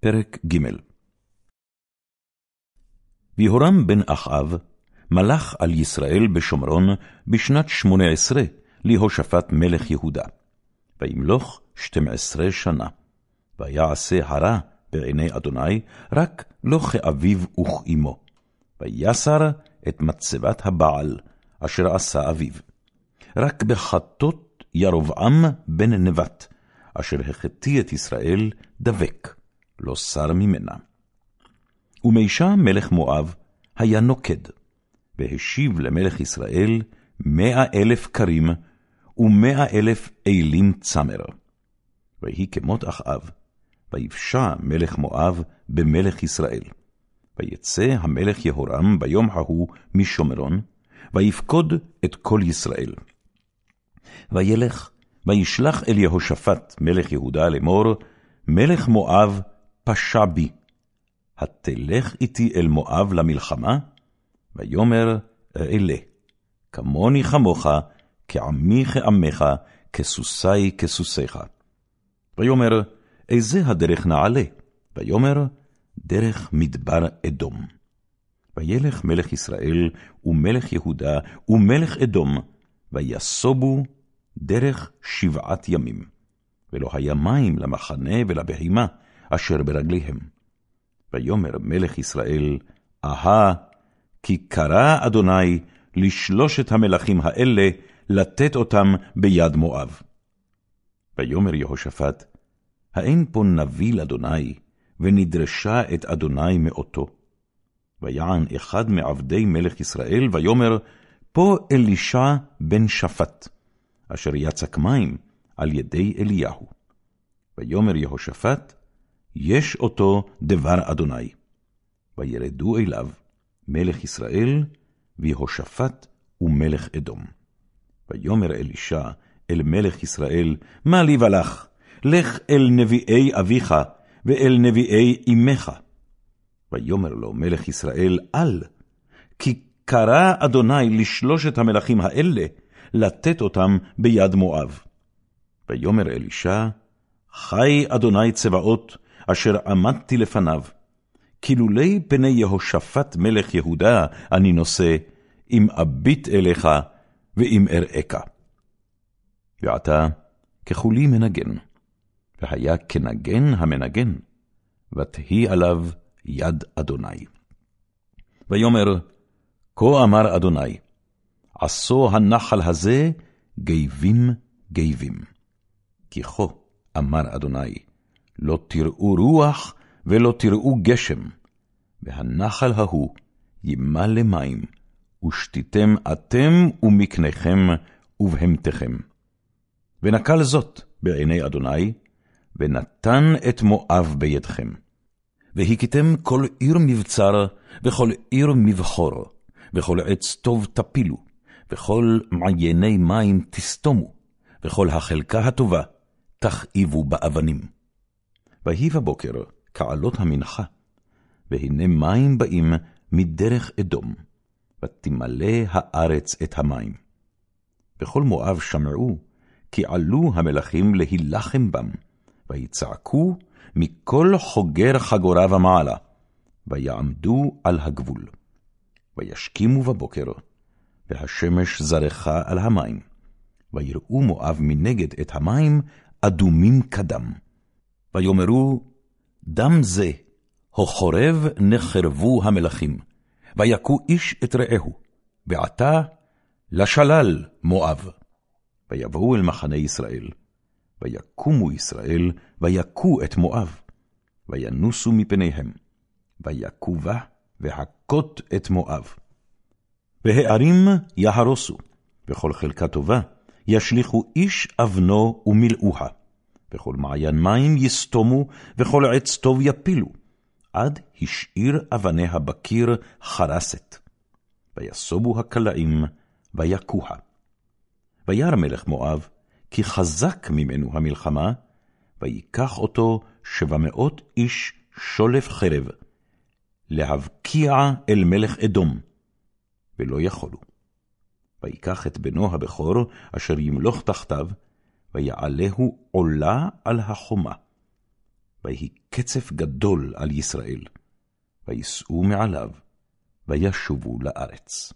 פרק ג. ויהורם בן אחאב מלך על ישראל בשומרון בשנת שמונה עשרה להושפט מלך יהודה. וימלוך שתים עשרה שנה. ויעשה הרע בעיני אדוני, רק לא כאביו וכאמו. ויסר את מצבת הבעל, אשר עשה אביו. רק בחטות ירבעם בן נבט, אשר החטיא את ישראל, דבק, לא שר ממנה. ומישה מלך מואב היה נוקד, והשיב למלך ישראל מאה אלף כרים, ומאה אלף אלים צמר. ויהי כמות אחאב, ויפשע מלך מואב במלך ישראל. ויצא המלך יהורם ביום ההוא משומרון, ויפקוד את כל ישראל. וילך, וישלח אל יהושפט מלך יהודה לאמור, מלך מואב פשע בי. התלך איתי אל מואב למלחמה? ויאמר, אעלה, כמוני כמוך, כעמי כעמך, כסוסי כסוסיך. ויאמר, איזה הדרך נעלה? ויאמר, דרך מדבר אדום. וילך מלך ישראל, ומלך יהודה, ומלך אדום, ויסובו דרך שבעת ימים. ולא היה מים למחנה ולבהמה אשר ברגליהם. ויאמר מלך ישראל, אהה, כי קרא אדוני לשלושת המלכים האלה לתת אותם ביד מואב. ויאמר יהושפט, האין פה נביא לאדוני, ונדרשה את אדוני מאותו? ויען אחד מעבדי מלך ישראל, ויאמר, פה אלישע בן שפט, אשר יצק מים על ידי אליהו. ויאמר יהושפט, יש אותו דבר אדוני. וירדו אליו מלך ישראל, ויהושפט ומלך אדום. ויאמר אלישע אל מלך ישראל, מה לי ולך? לך אל נביאי אביך, ואל נביאי אמך. ויאמר לו מלך ישראל, אל, כי קרא אדוני לשלושת המלכים האלה, לתת אותם ביד מואב. ויאמר אלישע, חי אדוני צבאות, אשר עמדתי לפניו, כי לולי פני יהושפט מלך יהודה אני נושא, אם אביט אליך, ואם אראך. ועתה, ככולי מנגן, והיה כנגן המנגן, ותהי עליו יד אדוני. ויאמר, כה אמר אדוני, עשו הנחל הזה גיבים גיבים. כי כה אמר אדוני, לא תראו רוח ולא תראו גשם, והנחל ההוא ימלא מים, ושתיתם אתם ומקניכם ובהמתכם. ונקל זאת בעיני אדוני, ונתן את מואב בידכם. והכיתם כל עיר מבצר, וכל עיר מבחור, וכל עץ טוב תפילו, וכל מעייני מים תסתומו, וכל החלקה הטובה תכאיבו באבנים. ויהי בבוקר כעלות המנחה, והנה מים באים מדרך אדום, ותמלא הארץ את המים. וכל מואב שמעו, כי עלו המלכים להילחם בם, ויצעקו מכל חוגר חגורה ומעלה, ויעמדו על הגבול. וישכימו בבוקר, והשמש זרחה על המים, ויראו מואב מנגד את המים אדומים כדם. ויאמרו, דם זה, החורב נחרבו המלכים, ויכו איש את רעהו, ועתה לשלל מואב. ויבואו אל מחנה ישראל, ויקומו ישראל, ויכו את מואב, וינוסו מפניהם, ויכו בה, והכות את מואב. והערים יהרוסו, וכל חלקה טובה, ישליכו איש אבנו ומילאוה. וכל מעיין מים יסתומו, וכל עץ טוב יפילו, עד השאיר אבניה בקיר חרסת. ויסובו הקלעים, ויכוה. וירא מלך מואב, כי חזק ממנו המלחמה, ויקח אותו שבע מאות איש שולף חרב, להבקיע אל מלך אדום, ולא יכולו. ויקח את בנו הבכור, אשר ימלוך תחתיו, ויעלהו עולה על החומה. ויהי קצף גדול על ישראל. ויסעו מעליו, וישובו לארץ.